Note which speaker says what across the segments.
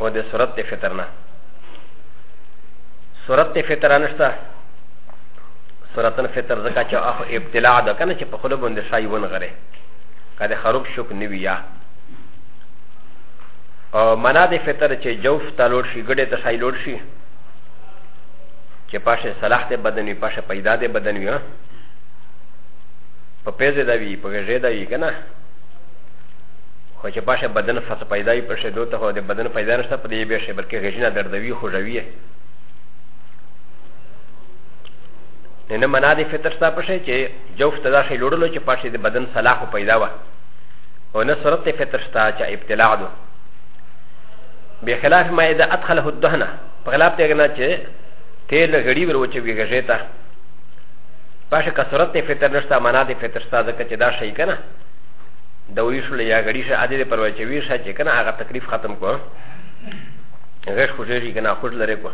Speaker 1: و د صورت د فطر نه صورت د فطر نشته صورت الفطر ځکه چې اخو ابتلاع ده کنه چې په خلو باندې شای ون غره کله خروب شوک نیوی یا او منا د فطر چې جوف تلور شي ګډه ته شای لور شي چې پاشه صلاح ته بدن وي پاشه پیدا ده بدن وي په پیزه دا وي په غږه دا وي کنه خو چې پاشه بدن فس پیدا وي پر شدو ته خو د بدن پیدا نشته په دې به شي بلکې غژنه دردوي خوږوي نه نه منا دې فطر ستا پر شي چې جوف تدا شي لوړلو چې پاشه د بدن صلاح پیدا و او نه صورت فطر ستا چې ابتلاع دو بخلاف ما اذا ادخله الدهنه په خلاف ته نه چې تیل غړي ور وچوي غژې ته پاشه کثرت فطر نشته منا دې فطر ستا ځکه چې دا شي کنه د ویشو له یا غړي شه ادې د پروا چې ویشه چې کنه هغه تکلیف ختم کو غش خوشېږي کنه خوش لري کو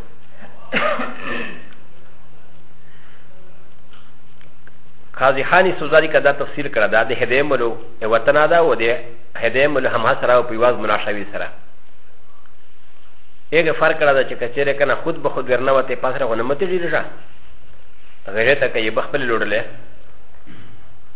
Speaker 1: قاضي خاني سوزاري کدا تفسیر کړه دا د هدې ملو وطن دا و دې هدې ملو هم سره او پیواز مناشوي سره یګه فرق کړه چې کچېره کنه خود به خود ورنه وته پاسره غنمتې ډیره غیرته کوي بخپل لوړلې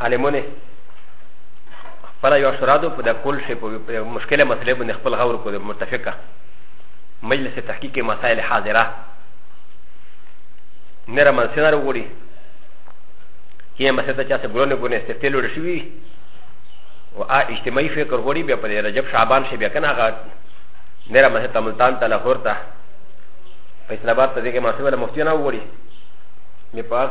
Speaker 1: عالمونه خپل یو شرادو په د کول شي په مشکله مسله باندې خپل غور کو د متفقه مجلس تحقیق مسائل حاضره نه رمن سينار وګړي هي مسله چې څه ګلونه ګونه استفتل ور شي او ا اجتماعي فکر وګړي بیا په رجب شعبان شي بیا کنه هغه نه رمن ته ملتان ته لاهور ته په اسلام آباد ته دغه مسله مفتي نه وګړي مې پاک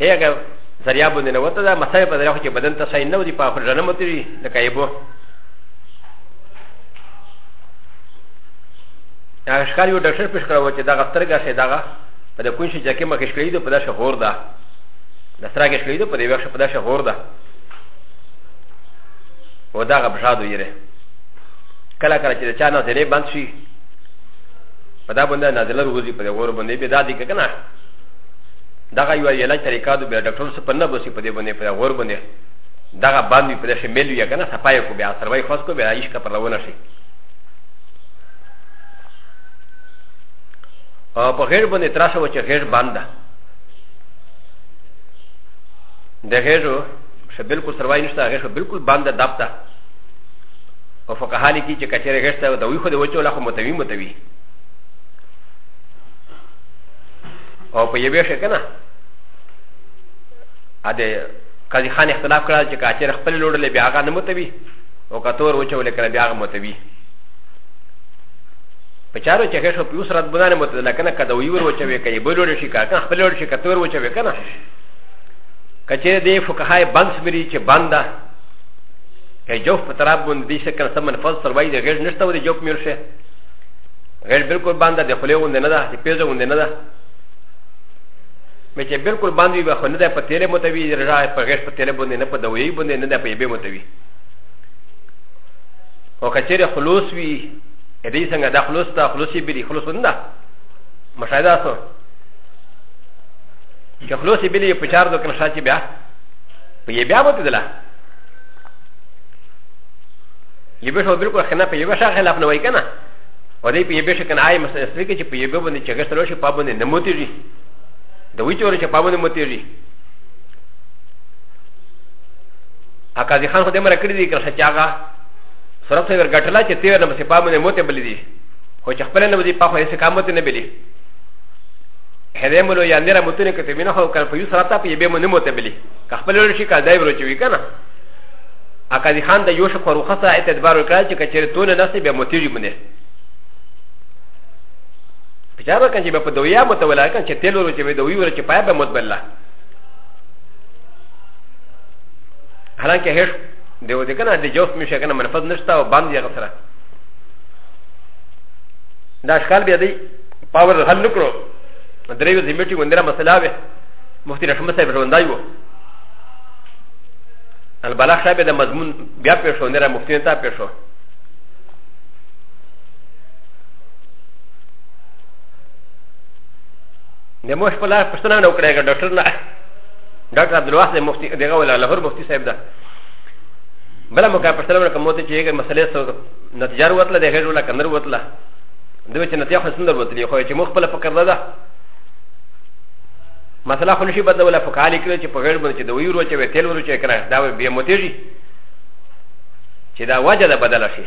Speaker 1: ا ي ك ا زريا بندي ن و ت د ا مسائل بدل هو چې بدن ته ساين نه ودي په خپل جنم تري د کايبو هغه ښکار یو ډاکټر پیش کړو چې دغه سترګه شي دغه په د کوم شي چې کې مکه شکلې ده په داسې غور ده د سترګه شکلې ده په دې وخت په داسې غور ده او دغه بشاد ویره کله کله چې چا نه زری بند شي په دا باندې نازل وروزي په غور باندې به دادی کنه دغه یو علاج طریقه د بیا ډاکټر سره په نه بوسي په دې باندې په غور باندې دغه باندې په دې مل وی کنه صفای کو بیا سروي خاص کو بیا عشق پر روانه شي او په غیر باندې تراشه و چې غیر بنده د غیرو ش بالکل سروای نشته هغه ش بالکل باندې دابتا او فقهالی کی چې کچره غشته او دوی خو د وچو لا خو متوی متوی او په یوه شي کنه ا دې قاضي خان اختلاف کړل چې کاچر خپل لوړ له بیا هغه نه متوي او کتور و چې ولې کړه بیا هغه متوي په چارو چې هیڅ په سرت بنانه مت نه کنه کده وی ور و چې وې کوي بل لوړ شي کاکه خپل لوړ شي کتور و چې وې کنه کچې دې فقهای بند سمري چې بنده که جوف په طرف باندې دې څه کنه سمن فل سروي دې غیر نشته و دې جوف میر شه غیر بالکل باندې د خلې غوندې نه ده چې پیزه غوندې نه ده مې چې بالکل باندې به خو نه ده په تیلې متوي رجا په غیر په تیلې باندې نه په دوی باندې نه ده په یبه متوي او کچېره خلوص وي دې څنګه د خلوص ته خلوصي بلی خلوص نه ده مشاهده اسو چې خلوصي بلی په چار دوه کنه شاته بیا په یبه متوي دلا یبه شو بالکل خنه په یبه شاخه خلاف نه وای کنه و د په یبه شکن آی مثلا سری کې چې په یبه باندې چې غسل وشي په باندې نه موتیږي د وی چور چې په باندې موتیږي ا قاضي خان خو دې مر کړی دی کړه چې هغه سره څه ورګټلا چې تیر نه په باندې موته بلی دي خو چې خپل نه ودی په خو هیڅ کامت نه بلی هدې مولو یا نره متونه کې ته مینه خو کړ په یو سره ته په یبه باندې موته بلی که خپل شي کا دای ورچوي کنه اکا دی خان د یوش په روخه سره ایت ادبار وکړ چې کچره تو نه نسې بیا متیږي مونږ په چاره کنه چې په دویا متولا کنه چې تل ورو چې به دوی ور چې پای به متبلا حالانکه هیڅ دی و دې کنه د جوف مشه کنه منفذ نشتا او باندې هغه سره دا اشکال بیا دی پاور حل نکړو درې ورځې میټي وندره مسله وه مفتي رحمت صاحب ژوندای وو البلاغ صاحب د مضمون بیا پېښ شو نه را مفتي ته پېښ شو د موش په لار پښتنه نه وکړه که ډاکټر نه ډاکټر عبدالواحد مفتي دغه ولا لاهور مفتي صاحب ده بل مو کا پښتنه ورکه موته چې هغه مسلې سو نتیجه وروتله د هغې ولا کنر وروتله دوی چې نتیجه خو سندر وروتلی خو چې مو خپله فکر ده مثلا خو نشي بدلوله په کالي کې چې په غیر باندې چې د ویور وچه وي تیل ورچه کنه دا به موتېږي چې دا وجه ده بدله شي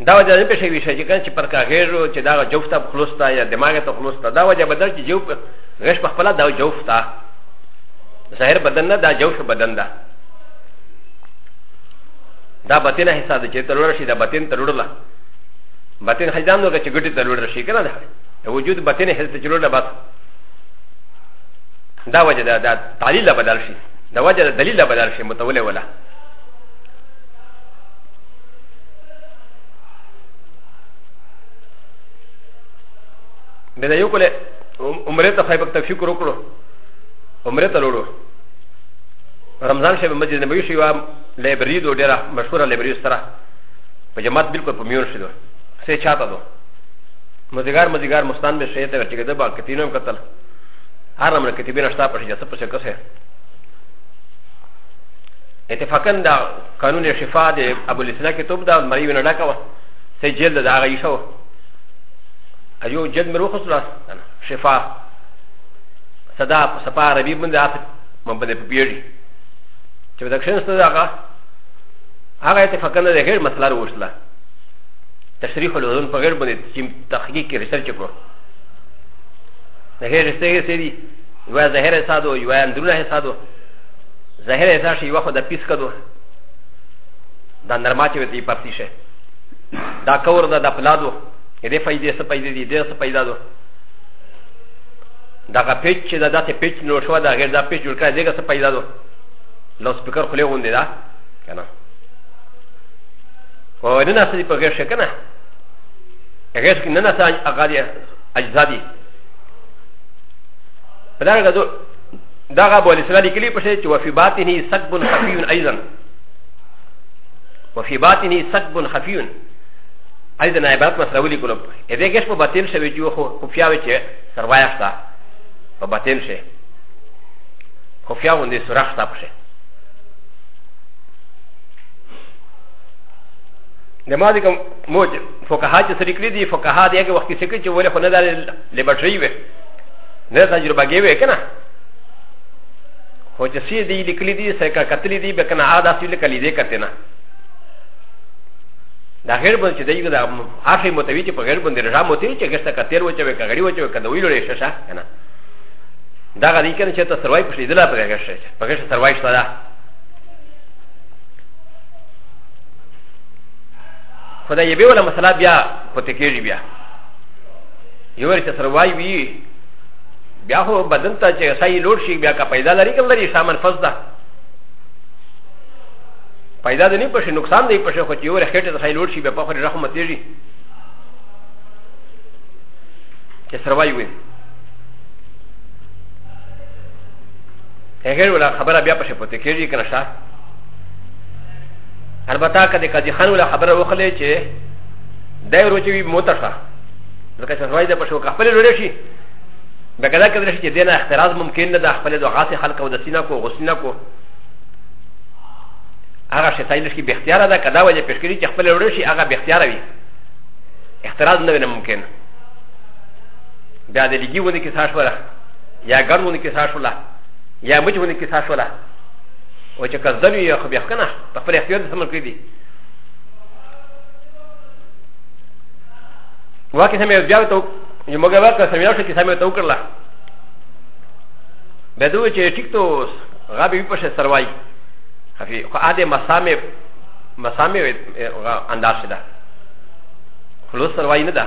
Speaker 1: دا وجه نه پېښوي شي چې کنه چې پر کا غیر چې دا جوفته خلوستا یا دماغ ته خلوستا دا وجه بدل چې جوف غش په خپل دا جوفتا ظاهر بدن نه دا جوف بدن ده دا بطن حصہ ده چې تلوړ شي دا بطن تلوړ لا باطن حج دام نو چې ګټي ته لوړ شي کنه دا وجود باطن حج ته لوړ نه بس دا وجه دا, دا تعلیل لا بدل شي دا وجه دا دلیل لا بدل شي متوله ولا بدا یو کله عمره ته خیبک تفکر وکړو عمره ته لوړو رمضان شب مسجد نبوي شي وا لایبرری دو ډیره مشهوره لایبرری سره په جماعت بالکل په میون شدو سه چاته دو مزګار مزګار مستان به شي ته ورچګه د با کتینم قتل هر امر کتیبه نشتا په جسه په شکه سه اتفاقا دا قانون شفا د ابو الاسلام کتاب دا مری ونه ډاکا و سه جلد دا غي شو ايو جلد مرو خصلا شفا صدا صفا عربي باندې مبني په پیړي چې دا کښنسته دا هغه ته فکر نه غیر مسله وروسته تشریح العلوم په غیر باندې چې تحقیق کې ریسرچ وکړو غیر ریسرچ سری یو ظاهر حساب او یو اندرونه حساب ظاهر حساب شي واخو د پیس کدو دا نرما چې وتی پرتی شه دا کور دا د پلادو دې فائدې څه پیدا دي دې څه پیدا دو دا غ پیچ چې دا داسې پیچ نو شو دا غیر دا پیچ جوړ کړی دغه څه پیدا دو لو سپیکر خلې وندې دا کنه او نه نسې په غیر شي کنه غیر شي نه نسې هغه دي اجزا دي په دا غو دا غو بولی سره لیکلي په شي چې وفي باطنه سقب خفي ايضا وفي باطنه سقب خفي ايضا عبارت مسره ولي کولو اې دې کې په باطن شوی جو خو خفيا وي چې سروایا شته په باطن شي خفيا ونده سرخ شته په شي د ما دې کوم موج فقها چې سړي کړی دي فقها دې هغه وخت کې سکه چې ولې خو نه دا لیبرټري وي نه تجربه کې وي کنه خو چې سي دې لیکلي دي سکه کتلې دي به کنه عادت اصل کلی دې کته نه دا غیر بند چې دایو دا هغه متوی چې په غیر بند رضا متوی چې ګسته کتل و چې وې کغړی و چې وې کدوې لورې ششه کنه دا غلی کنه چې ته سروای پښې دلا پرې غشه په کې سره وایښت ده خدای یې به ولا مسله بیا پته کېږي بیا یو ورته سره وای وی بیا هو بدن ته چې سای لوړ شي بیا کا پیدا لري کوم لري سامان فز ده پیدا د نه پښې نقصان دی پښې خو چې یو رخټه ته سای لوړ شي بیا په خوري رحمت دیږي چې سره وای وی هغه ولا خبره بیا په شپته کېږي کنه شا البته کله کدي خان ولا خبره وخلې چې دا روچې وي موته شا ځکه چې روای د په شو خپل لوري شي به کله کله چې دینه اختراز ممکن نه د خپل د غاصه خلق او د سینا کو غسینا کو هغه شي تایل شي به اختیار ده کدا وجه پېښ کړي چې خپل لوري شي هغه به اختیار وي اختراز نه ممکن بیا د لګي ونه کې ساش وره يا غن وني كي ساشولا يا مج وني كي ساشولا و چې کزدن وي خو بیا کنه په خپل اختیار سمل کړی دي واکه سمې بیا ته یو مګر واکه سمې راشه چې سمې ته وکړه به دوی چې ټیک ته غابي په شه سروای خفي خو اده مسامه مسامه انداز ده خلوص سروای نه ده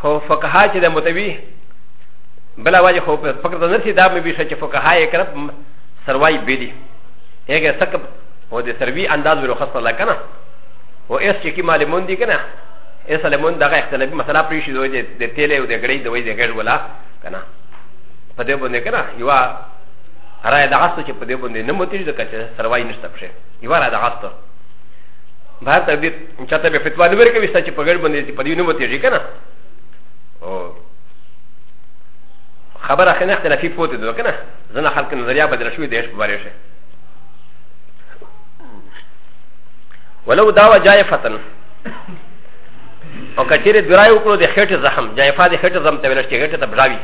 Speaker 1: خو فقها چې د متوي بل واجه خو فکر ته نرسي دا مې بيشه چې فقها یې کړه سروای بيلي هغه سکب او د سروي انداز ورو خاصه لا کنه او اس چې کی معلومون دي کنه اس لمون دغه اختلافي مسله پرې شي دوی د تیلې او د غړې دوی د غړ ولا کنه په دې باندې کنه یو راي د غاستو چې په دې باندې نه متیږي ځکه چې سروای نشته پښه یو راي د غاستو بهر ته چاته به فتوا نه ورکوي ستا چې په ګډ باندې چې په دې نه وتېږي که نه خبره خې نه اختلافي پوتې ده که نه ځنه خلک نظریه بدله شوې د عشق په باره شي ولو داوا جایفتن او کچېرې درای وکړو د خېټې زخم جایفا د خېټې زخم ته ویل شي خېټې ته بړاوي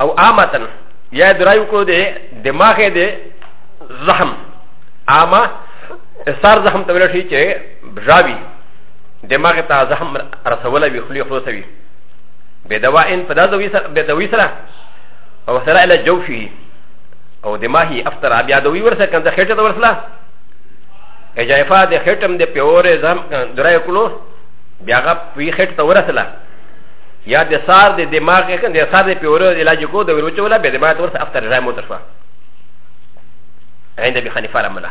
Speaker 1: او عامتن یا درای وکړو د دماغ د زخم عامه سار زخم ته ویل شي چې بژاوي دماغ ته زخم رسوله وي خلی خلاصه وي بې دوا ان په دا دوی سره بې دوی سره او سره اله جو شي او دماغي افتر بیا دوی ورسره کنده خېټه ته ورسله اجایفا د خېټم د پیورې زم درای کولو بیا غ پی خېټ ته ورسله یا د سار د دماغ کې د سار د پیورې علاج کو د ورچوله به د ما تور افتر راي مو ترفه عند بخنفه رمله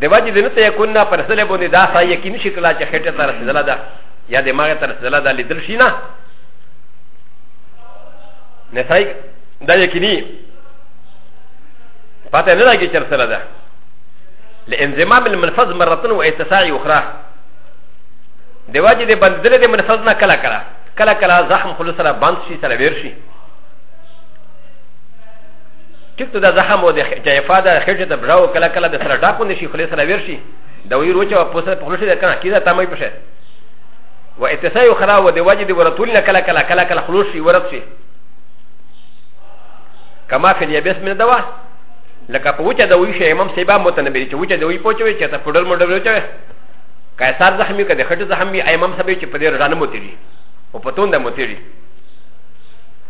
Speaker 1: د وجه د نته یکون نه پر سره باندې دا سا یقین شي کله چې خټه تر سره ده یا د ماغه تر سره ده لیدل شي نه نه سای دا یقیني پته نه راګي تر سره ده لانضمام المنفذ مرتن و اتساع اخرى د وجه د بندل د منفذ نه کله کله کله کله زخم خلص سره بند شي سره ویر شي ټیک ته د زخم او د جایفا د خېټې ته بژاو کله کله د سره ډاکو نشي خلې سره ویر شي د ویر وچه په سره په خلوشه د کنه کیدا تامې پشه و اتسای خلا و د واجد ورتول نه کله کله کله کله خلوش شي ورت شي کما فی الیبس من دوا لکه په وچه د وی شي امام سیبا متنبی چې وچه د وی پوچوي چې ته پډل مډل وچوي کایسار زخمی کده خټه زخمی امام سبې چې په دې رانه متری او پتون د متری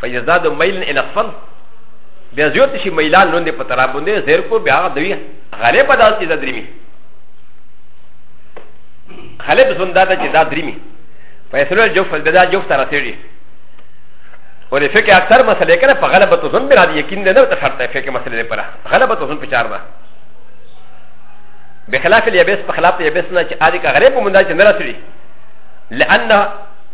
Speaker 1: فیزداد میلن الى خفل بیا زیوت شي میلان لوند په طرف باندې زیر کو بیا دوی غالب ادا چې دا دریمي غالب زنده ده چې دا دریمي فیصله جو فل دا جو سره سړي و د فقه اکثر مسئله کنه په غلبه تو زن برا دی یقین نه ته شرط ہے فقه مسئله پر غلبه تو زن په چار ده بخلاف الیبس په خلاف الیبس نه چې ادي کا غریب مونږ چې نه رسړي لانه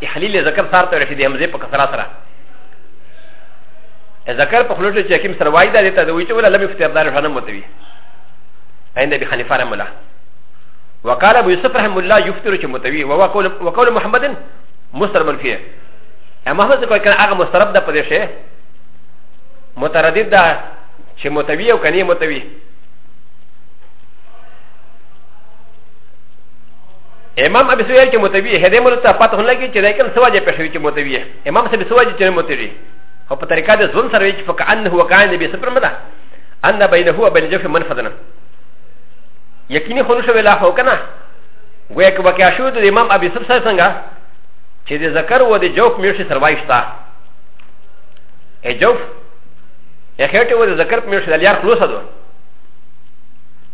Speaker 1: تحلیل ذکر سره ته رسیدي همزه په کثرت سره ذکر په خلوت چې حکیم سره وای دا دې ته دوی چې ولا لم یفتر دار فنه متوي عند ابي حنيفه رحمه الله وقال ابو يوسف رحمه الله يفتر چې متوي وهو قول وقول محمد مسترب فيه اما هو ځکه کله هغه مسترب ده په دې شی متردد ده چې متوي او کني متوي امام ابي سويل چې متوي هدي مولت ته پته نه لګي چې دا کوم سواجه په شوي چې متوي امام سبي سواجه چې متوي او په طریقه د ځون سره چې فک ان هو کان به سپر مده ان بينه هو بين جف منفذنا یقیني خو نشو ویلا هو کنه ګویا کې واقع شو د امام ابي سب سره څنګه چې د ذکر و د جوف میشي سروایشتا ا جوف ا خېټه و د ذکر میشي د لیار خلاصه دوه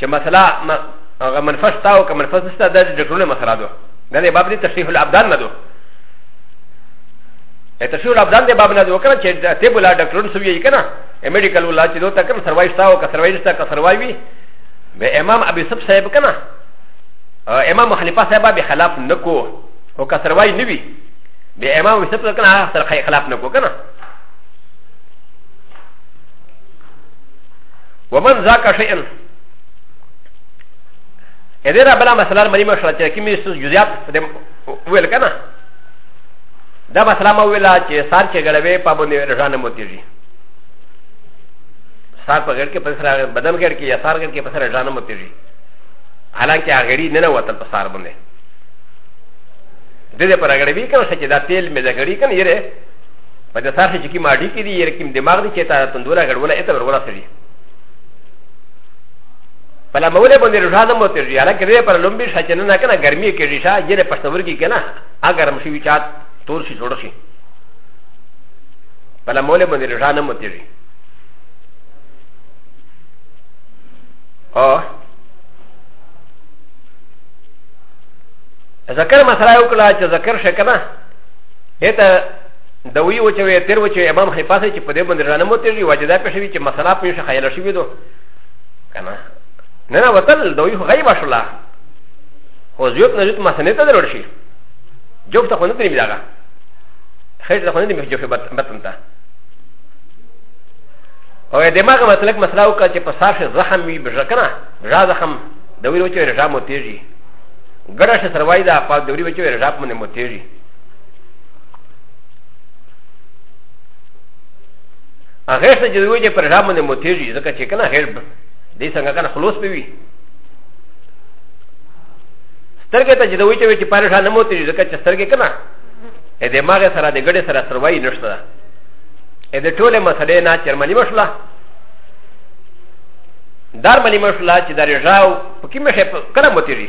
Speaker 1: چې مسله هغه منفس تا او که منفس نشته دا د ډاکټرونه مسله ده دا د باب دي تشریح الابدان نه ده تشریح الابدان د باب نه ده کنه چې طب ولا ډاکټرونه سوي کنه میډیکل ولا چې دوی ته کوم سروای شته او که سروای نشته که سروای وي به امام ابي سب صاحب کنه امام حنیفه صاحب به خلاف نکو او که سروای نه وي به امام ابي سب کنه سره خلاف نکو کنه ومن ذاك شيئا ا د ر ا بلا مساله مری مشره چې کوم یې جزئیات د ویل کنه دا مساله مو ویلا چې سار کې غړوي په باندې رجانه موتیږي سار په غړ کې په سره بدن غړ کې یا سار غړ کې په سره رجانه موتیږي حالانکه هغه نه نه وتل په سار باندې د دې پر غړوي کنه چې دا تیل مې د غړي کنه یې په د ساسې چې کې ماډي کې دي یې کوم دماغ دي چې تا تندوره ګډوله اته ورغله سړي په لموله باندې روزه ده موته ری حالانکه دې پر لومبي شچنه نه کنه ګرمي کې ریشا یې نه پښتور کې کنه اگر هم شي چات تور شي جوړ شي په لموله باندې روزه نه موته ری او ذکر مسله وکړه چې ذکر شکنه ا ت ا د وی و چې وی تیر و چې امام خفاف چې په دې باندې رانه مو تیری واجدا په شوی چې مسله په شي خیال شوی دو کنه نه نه وتل د وی غیب شولا خو زیوت نه زیوت مسنه ته درور شي جوب ته خو نه تری میداګه خیر ته خو نه دی مخجوفه بطن ته او دماغ مطلق مسله وکړه چې په سار شي زخم وي بژه کنه بژه زخم د وی و چې رجا مو تیری ګړه شي سروای دا په د وی و چې رجا مو نه مو تیری هغه څه چې دوی چې پر ځامن نه موتېږي ځکه چې کنه هر دې څنګه کنه خلاص پیوي سترګې ته چې دوی چې پر ځامن نه موتېږي ځکه چې سترګې کنه ا د ماغه سره د ګډه سره سروي نشته ده ا د ټوله مسلې نه چرمنی مشله دار ملي مشله چې د رجاو په کې مشه کله متری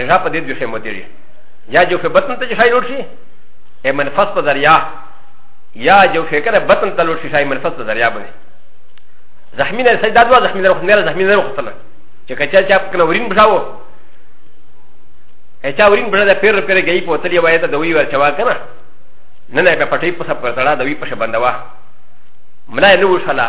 Speaker 1: رغا په دې دوه خې مودېږي یا جو فې بطن ته چې شای لوټ شي ای منفس په ذریعه یا جو فې کنه بطن ته لوټ شي شای منفس په ذریعه باندې زخمی نه سجدا دوا زخمی نه وختنه زخمی نه وختنه چې کچا چا کنه ورین بشاو اچا ورین بړه د پیر پیر گئی په تلی وایته دوی ور چوا کنه نه نه په پټی په سب پر تړه دوی په شبندوا ملای نو وشاله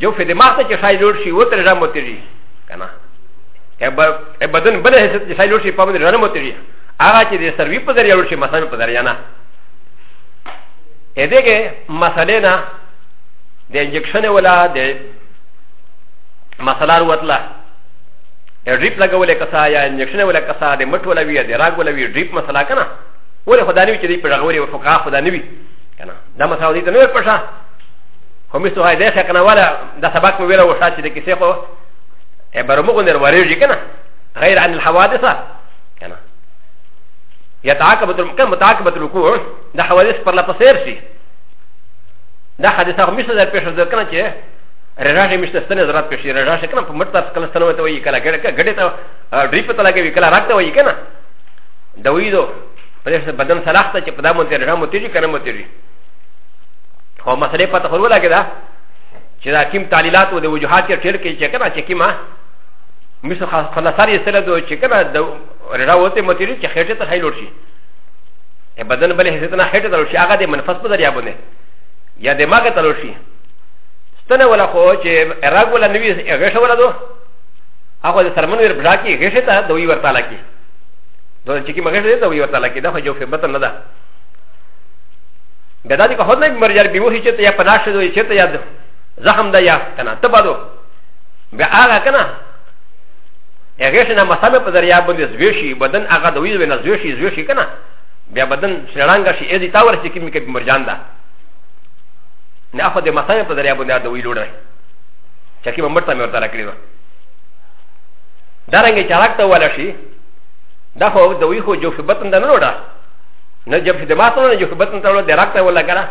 Speaker 1: جو في دماغ ته چې شای لوړ شي و تر ژامو تیری کنه ای بدن بل حیثیت چې شای لوړ شي په باندې ژامو تیری هغه چې د سروي په ذریعه لوړ شي مثلا په ذریعه نه ا دې کې مسلې نه د انجکشن ولا د مسلار وتلا ډریپ لګولې کسا یا انجکشن ولا کسا د مټ ولا وی د راګ ولا وی ډریپ مسله کنه ولې خدای نه وی چې دې په غوړې او فقاه خدای نه وی کنه دا مسله دې ته نه پښه خو مې سوه دې څخه نه ولا د سبق مې ویلو شاته د کیسې خو ا ب ر م غ ن ر و ر ي ج ي كنا غير عن الحوادث كنا يتعاقب كان متعاقب الوقوع ده حوادث پر لپسير سي ده حادثه هم مش در پیش در کنه چه رجاش مش تستنه زرات پیش رجاش کنه په مرتا کله ستنه وته وی کله ګړه ګړه ته ډریپ ته لګوي کله راکته وی کنه دوی دو په دې بدن صلاح ته چې په دامن ته رجام متجي کنه متجي او مسئله پته خو ولا کېده چې دا کوم تعلیلات او د وجوهات یې ټیر کې چې کنه چې کیما مثل خلاصار یې سره دوی چې کنه د رڼا وته متری چې خېټه ته خیلوړ شي ا بدن بلې حیثیت نه خېټه ته شي هغه د منفس په ذریعہ باندې یا دماغ ته لوړ شي ستنه ولا خو چې راګ ولا نوی غشه ولا دو هغه د سرمن ور بلا کې غشه ته دوی ورته لکه دوی چې کی مغشه ته دوی ورته لکه دا خو جو په بطن نه ده به دا دې که خود نه مر یار به وحی چته یا پناه شدو یا چته یا زخم دا یا کنه ته بادو به هغه کنه هغه شنه مسامه په دریا باندې زویشي بدن هغه دوی ونه زویشي زویشي کنه بیا بدن شړانګه شي اې دې تاور چې کې مې کې مرجان ده نه اخو د مسامه په دریا باندې دوی لوړه چې کې مرته مې ورته راکړی و دا رنګه چارک ته ولا شي دا خو دوی خو جو شبتن ده نه لوړه نه جب خدمات نه جو خدمت نه تړو د راک ته ولا کنه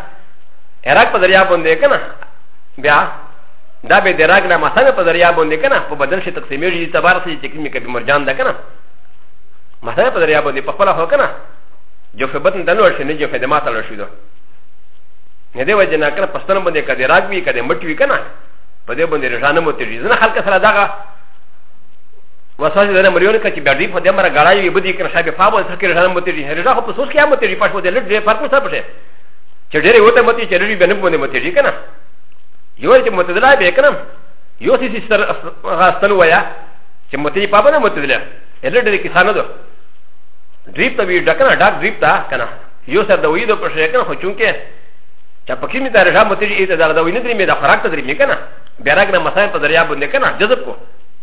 Speaker 1: عراق په دریا باندې کنه بیا دا به د عراق نه مساله په دریا باندې کنه په بدل شي تقسیمېږي تبار سي چې کومې کبي مرجان ده کنه مساله په دریا باندې په خپل هو کنه جو خدمت نه تړو شي نه جو خدمات تړو شي دو نه دی وجه نه کنه پښتنه باندې کده راک وی کده مټ وی کنه په دې باندې رجانه مو تیږي ځنه خلک سره داغه وساس د مریون کچ بیا دی په دې مر غړای وي بدی کنه صاحب په باندې فکر ځان متې دي هرځه خو په سوس کې هم متې دي پښو دې لټ دې فرق څه پښه چې ډېرې وته متې چې لري بنه باندې متې دي کنه یو چې متدلا به کنه یو سي سر غاستل ویا چې متې په باندې متدلا لټ دې کسان دو دریپ ته وی ډکنه ډاک دریپ تا کنه یو سر د وې د پښه کنه خو چونکه چې پکې می دا رښه متې دې ته دا د وې نه دې می دا فرق ته دې می کنه بیرګ نه مسای په دریا باندې کنه جذب کو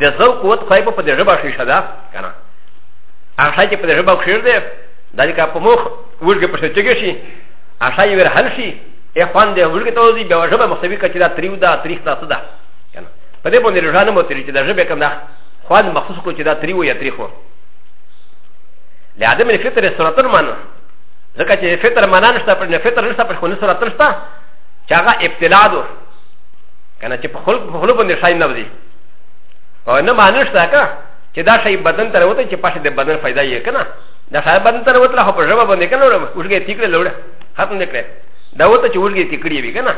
Speaker 1: د زو قوت خو په دې ژبه شي شدا کنه هغه چې په دې ژبه خیر دی دا چې په مخ ورګه په شچګه شي هغه یې ور حل شي ای خوان دې ورګه ته وځي به ژبه مخسوي کچې دا تریو دا تاریخ تاسو ده کنه په دې باندې رجحان مو تری چې دا ژبه کوم ده خوان مخصوص کو چې دا تریو یا تاریخ وو لعدم الفطر سرطان معنی ځکه چې فطر معنی نشته پر نه فطر نشته پر خو نه سرطان نشته چې هغه ابتلا ده کنه چې په خلق په خلق باندې شای نه وځي او نه معنی شته که چې دا شی بدن ته راوته چې پښه د بدن فایده یې کنه دا شی بدن ته راوته خو په ژبه باندې کنه وړګې تیکړه لوړه ختم نه کړې دا وته چې وړګې تیکړې وي کنه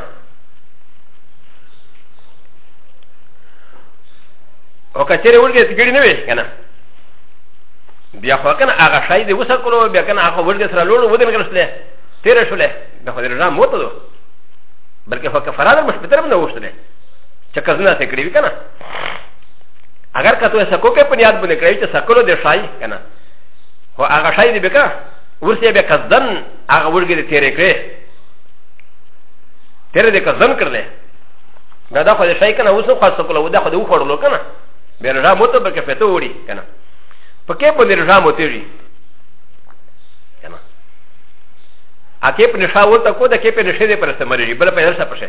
Speaker 1: او کچره وړګې تیکړې نه وي کنه بیا خو کنه هغه شی دی وسه کولو بیا کنه هغه وړګې سره لوړ ودن کړسله تیر شوله د خو د رضا موته دو بلکې خو کفاره د مشپتر نه وښتله چې کزنه څه کړی وی کنه اگر که ته سکو کې پنیاد باندې کړی چې سکلو دې شای کنه هو هغه شای دې بکا ورسې به کزدن هغه ورګې دې تیرې کړې تیرې دې کزدن کړلې دا دا خو دې شای کنه اوس خو سکلو ودا خو دې وخړلو کنه به رضا مو ته بکې پته وړي کنه پکې په دې رضا مو تیری کنه اکه په نشاوت کو د کې په نشه دې پر سمري بل په هر څه پشه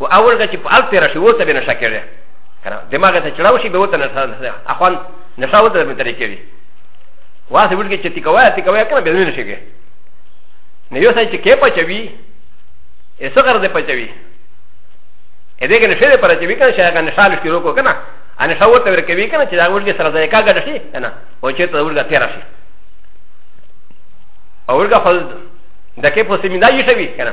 Speaker 1: و اول که چې په الف تیر شي وته به نشه کړي کنه دماغ ته چړاو شي به وته نشه اخوان نشه وته به ترې کړي واسه ورګه چې تکوا تکوا کنه به نه شي نه یو ځای چې کې پچوي یې څنګه دې پچوي ا دې کنه شه پر چې وکنه شه کنه شال شروع کو کنه ان شه وته ور کوي کنه چې دا ورګه سره ځای کا ګډ شي کنه او چې ته ورګه تیر شي او ورګه فل دکې په سیمینار یې شوی کنه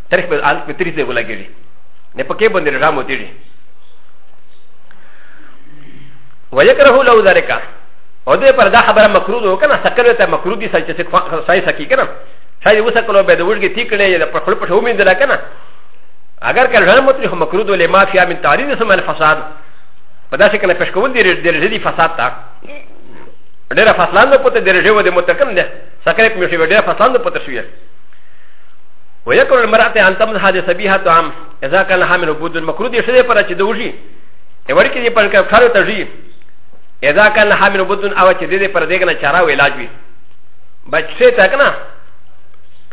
Speaker 1: ترخ به آلت به تریزه ولا گیری نه پکې باندې رام وتی دي ويكره له ذلك او دې پر دا خبره مکروه ده کنه سکل ته مکروه دي سچ سک سای سکی کنه شای وسکلو به د وړګي تیکړې یا پر خپل پښو مين دلا کنه اگر کله رام وتی هم مکروه ده لما فی من تعرین سم الفساد په داسې کنه پښ کول دي درجه دي فساد تا ډېر فسلان په ته درجه و دې متکم ده سکل په مشي ډېر فسلان په ته شوی ويكر المرأة أن تمسح هذه سبيها طعام إذا كان حامل بود المكروه دي شده پر چې دوجي ورکې دي پر کفارو تجي إذا كان حامل بود او چې دې پر دې کنه چارا و علاج وي بچي ته کنه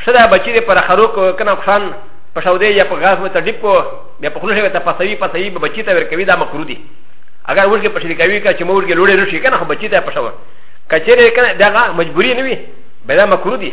Speaker 1: شدا بچي دې پر خرو کنه خان په شاو دې یا په غاز مت ډیپ کو بیا په خلوشه ته پسوي پسوي به بچي ته ورکوي دا مکروه دي اگر ورګه په شریکوي کا چې مورګه لوړې رشي کنه بچي ته پښو کچېره کنه دغه مجبوري نه وي بیا مکروه دي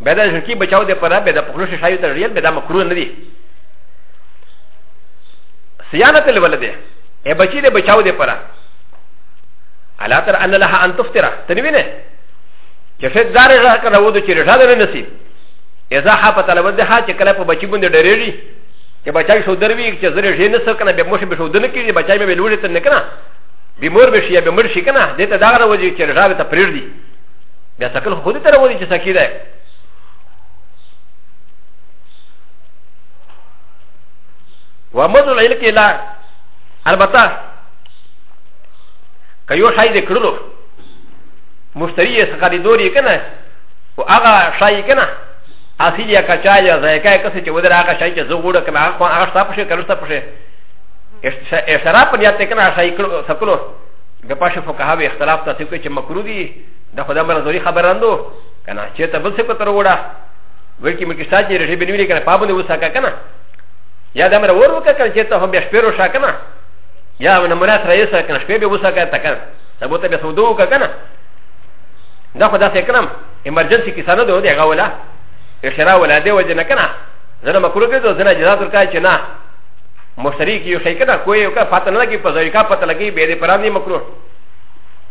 Speaker 1: به دا شکی بچاو د پره به د پخلو شي شایو تر ریل به دا مکروه نه دي صيانه الولد ا بچی د بچاو د پره الا تر ان لها ان تفطر تنوینه چې فت دار را کړه و د چې رضا نه نصیب اذا حا په طلب ده چې کله په بچی باندې ډېرېږي چې بچای شو دروي چې زره شي نه سر کنه به موشه به شو دنه کیږي بچای به لوړې تر نه کنه بیمور به شي یا به مر شي کنه دته دا غره وځي چې رضا ته پرېږدي بیا سکل خو دې ته راولي چې سکی دی ومد العلم کې لا البته که یو شای دې کړلو مشتری یې څخه دې دوري که نه او هغه شای که نه اصیل یا کچا یا ذایقه یې کسې چې ودر هغه شای چې زه غوړه که نه هغه خو هغه شته پښې که نه شته پښې اشترا په نیت کې نه شای کړو سکلو د پاشه فقها به اختلاف ته کوي چې مکرو دي دا خدا مرا زوري خبراندو کنه چې ته بل څه کو تر وړه ورکی مې کښتا چې رټې بنوي کنه پابند وساکا کنه یا دا مرا ور وکړه کنه چې ته هم بیا شپېرو شا کنه یا نه مرا سره یې سره کنه شپې به وساکا تا کنه سبو ته به سودو وکړه کنه دا خدا څه کړم ایمرجنسي کیسه نه ده دی هغه ولا اشاره ولا دی وجه نه کنه زنه مکرو کې ته زنه جزات ورکای چې نه مشتري کې یو شي کنه کوی یو کا فاتنه کې پځوي کا پته لګي به دې پرانی مکرو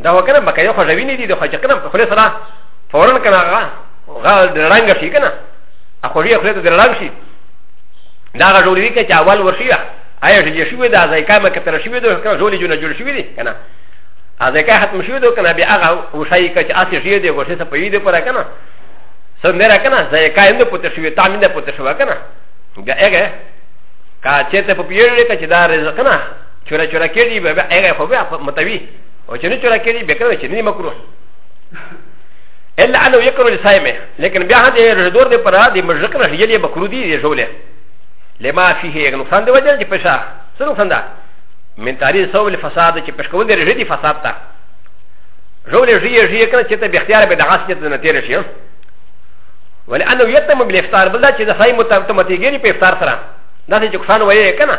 Speaker 1: دا هو کنه بکه یو خوځوی نه دي د خوځ کنه په خله سره فورن کنه هغه غا د رنگ شي کنه اخو وی خله د رنگ شي دا غا جوړی کې چې اول ورشي آیا چې شوی دا ځای کامه کتر شوی دا کنه جوړی جوړ جوړ شوی دي کنه ا ځای کا ختم شوی دا کنه بیا هغه وشای کې چې اسی شي دی ورشي ته پیډه پر کنه سندره کنه ځای کا اند پته شوی تامین ده پته شوی کنه دا هغه کا چې ته په پیډه کې چې دا رزق کنه چورا چورا کې دی بیا هغه خو بیا متوي او چې نه چوره کېږي بیا کړی چې نه مکروه الا انه يكره لصائم لكن بها دي ردور دي پرا دي مجرق نه يلي مكرو دي دي جوله لما فيه يك نقصان دي وجه دي پشا سر نقصان ده من تاريخ سو الفساد چې پښ کول دي رجدي فساد تا جوله جي جي کنه چې ته به اختیار به دغاس چې نه تیر شي ولانه يتم بالافطار بل دا چې د صائم متمتګيري په افطار سره دا چې نقصان وایي کنه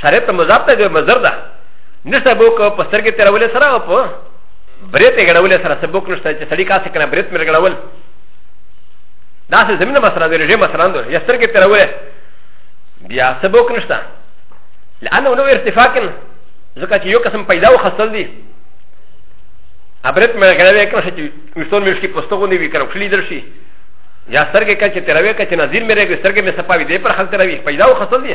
Speaker 1: شارب ته مضاف ته دی مزر ده نشته بوک په سترګې تیرولې سره او په برېت یې ګډولې سره څه بوک نشته چې سړی کاسې کنه برېت مې ګډول داسې زمینه مسله دی رژې مسله ده یا سترګې تیرولې بیا څه بوک نشته لانه نو ارتفاق ځکه چې یو قسم پیدا و خسل دی ابرت مې غړې کړو چې مستون مې شي پستو غونې وی کړو خلی درشي یا سترګې کچې تیروي کچې نظیر مې رګې سترګې مې سپاوي دې پر خلک تیروي پیدا و خسل دی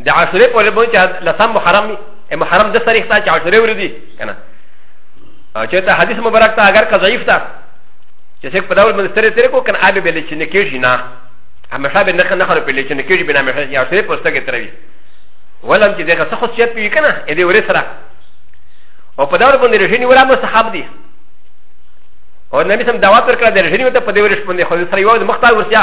Speaker 1: د عاشورې په لبون چې لسم محرم ای محرم د سریخ ته چې عاشورې ورې دي که نه چې ته حدیث مبارک ته اگر که ضعیف ده چې څوک په داول باندې سترې ترې کو که نه آبې به لچنې کېږي نه همېشه به نښه نښه په لچنې کېږي به نه همېشه یا عاشورې په سترګې تروي ولم چې دغه څه خصوصیت پوي که نه ای دې ورې سره او په داول باندې رژنې ورا مستحب دي او نبی سم دعوت ورکړه د رژنې ته په دې ورې شپندې خو سره یو د مختار ورسیا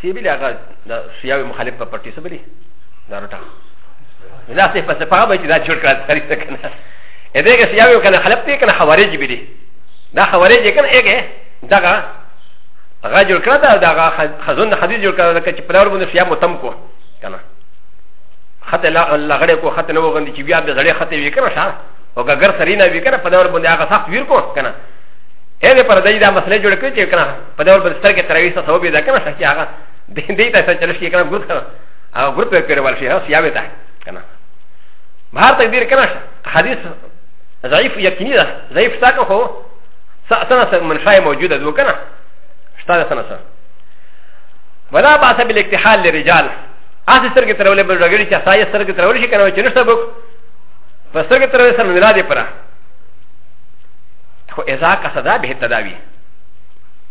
Speaker 1: سی بلی هغه د سیاوی مخالف په پټی څه بلی دا رټه دا څه په صفه به چې دا جوړ کړل سری څه کنه اې دغه سیاوی کنه خلق دی کنه خوارج بلی دا خوارج کنه اګه دغه هغه جوړ کړل دا دغه خزون حدیث جوړ کړل چې پلار باندې سیا متم کو کنه خطه لا لغړې کو خطه نو غندي چې بیا به زړې خطه وی کنه شاه او ګر سرینا وی کنه په دور باندې هغه سخت ویر کو کنه هي د پر دې دا مسله جوړ کړی چې کنه په دې ور بل سترګې تروي څه سبب دا کنه چې هغه دې دې ته څه چلش کې کنه ګروپ کنه هغه ګروپ په پیروال شي هغه سیاوي ته کنه بهر تقدیر کنه حدیث ضعیف یقیني ده ضعیف ساکه خو سنه منشای موجوده ده کنه شته سنه سره ولا باس بالاکتحال للرجال اسی سترګې ترولې بل رګړي چې سایه سترګې ترولې شي کنه چې نشته بوک په سترګې ترولې سره نه دی پره خو اذا قصدا به تداوی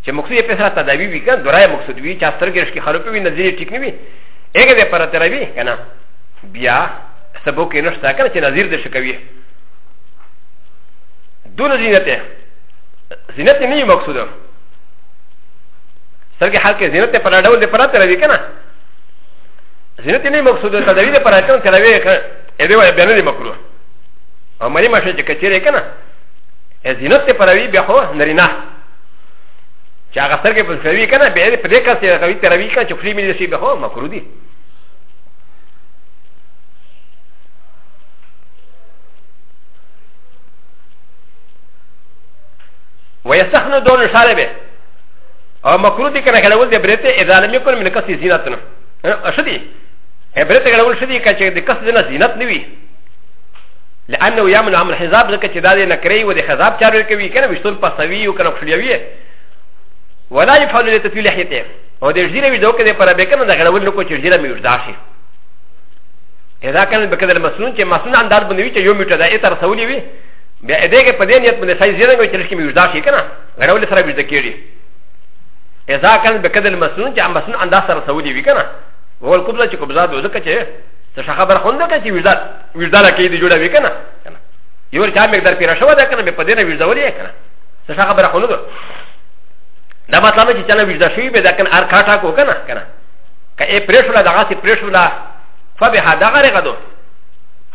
Speaker 1: چې مقصود په سره تداوی وی کنه درای مقصود وی چې سترګې کې خلوپ وی نظر ټیک نه وی هغه به پر تروی کنه بیا سبو کې نشته کنه چې نظر دې شکوي دون زینت زینت نه مقصود سترګې حال کې زینت پر ډول دې پر تروی کنه زینت نه مقصود تداوی دې پر ټول تروی کنه اې دې وای بیان دې مکروه او مری مشه چې کچېره کنه ا زینت ته پروي بیا خو نرینه چې هغه سترګې په سوي کنه بیا دې پرې کړه چې هغه وی تروي کنه چې خلی مې شي بیا خو مکرو دي ويستخنو دون شاربه او مکرو دي کنه کلول دې برته اذا لم يكن من کسي زینتنا شدي برته کلول شدي کچې د کس زینت نه وي لانه يعمل عمل حزاب ځکه چې دا د نکرې و د حزاب چارې کوي کنه وشتول پسوي او کنه خلیوي ولا يفعل لتطويل لحيته او د ژیره وی دوکه د پر به کنه د غړول نو کو چې ژیره مې وردا شي اذا كان بكذا مسنون چې مسنون انداز باندې وي چې یو میټه دا اتر سولي وي بیا دې کې په دې نیت باندې سايز ژیره مې چې کې مې وردا شي کنه غړول سره وردا کیږي اذا كان بكذا مسنون چې مسنون انداز سره سولي وي کنه هو القبضه چې قبضه دوزه کچه څه خبر خوند کچه وردا ویردار کې دی جوړه وکنه کنه یو چا مقدار پیرا شو دا کنه په دې نه ویردولې کنه څه هغه بر خلو دا مطلب چې چنه ویردا شوی به دا کنه ار کاټا کو کنه کنه که ای پرېښوله دغسې پرېښوله فبها دغه رغه دو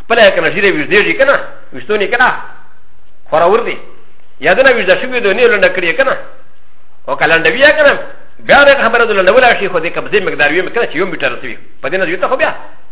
Speaker 1: خپله یې که نه ژیرې ویږدېږي که نه ویستونې که نه خوراور دی یا دنه ویږده شوي دو نه لنډه کړې که نه او که لنډوي یا که نه بیا رغه خبره د لنډولی شي خو د قبضې مقدار وي که نه چې یو میټر رسوي په دې نه زیوته خو بیا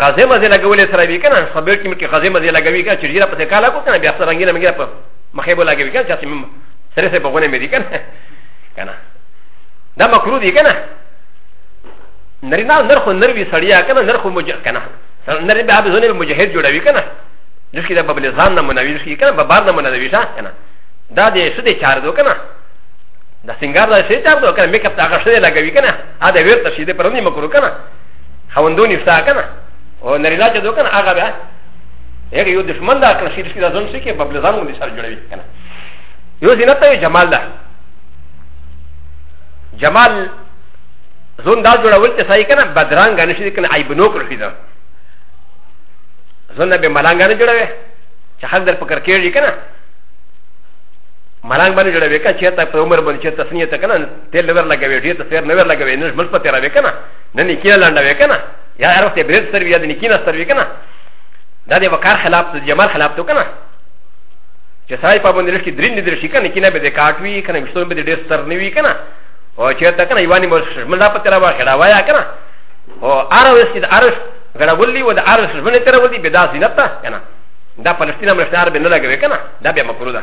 Speaker 1: غزه مزه لګولې سره وی کنه خبر کې مکه غزه مزه لګوي کنه چې ډیره په کاله کو کنه بیا سره رنگینه مګره په مخې بولا کوي کنه چې مم سره سره په غونه مې دي کنه کنه دا مکرو دي کنه نرینا نرخو نروي سړیا کنه نرخو مج کنه نری به به زونه مجاهد جوړوي کنه جس کې دا ببل ځان نه منوي شي کنه ببار نه منوي شي کنه دا دې څه دې چار دو کنه دا سنگار دا څه چار دو کنه میک اپ تا غشته لګوي کنه ا دې ورته شي دې پرونی مکرو کنه خوندون يفتا كنا ونرينا جدو كنا آغا بها هغه یو دشمن دا کړ شیر شي دا ځون شي کې په بلزان باندې سر جوړوي کنه یو زینت ته جمال ده جمال ځون دا جوړول چې صحیح کنه بدرنګ نه شي کنه عیب نو کړ شي دا ځون به ملنګ نه جوړوي چې حق در پکر کېږي کنه ملنګ باندې جوړوي کنه چې ته په عمر باندې چې تسنیه ته کنه تل لور لګوي ډیر ته سیر نه ور لګوي نه مل پته راوي کنه نه نکینا لاندا وی کنه یا هر وخت برید سر وی یا د نکینا سر وی کنه دا د وقار خلاف د جمال خلاف تو کنه چې سړی په باندې لشي درین دې شي کنه کینه به د کاټ وی کنه مشتون به د ډیر سر نه وی کنه او چې تا کنه یوانی مو شمل دا پتر وا خړا وایا کنه او ارس دې ارس غړولې و د ارس شمل تر ولې به دا زینت تا کنه دا فلسطین امر شهر به نه لګوي کنه دا به مکرو ده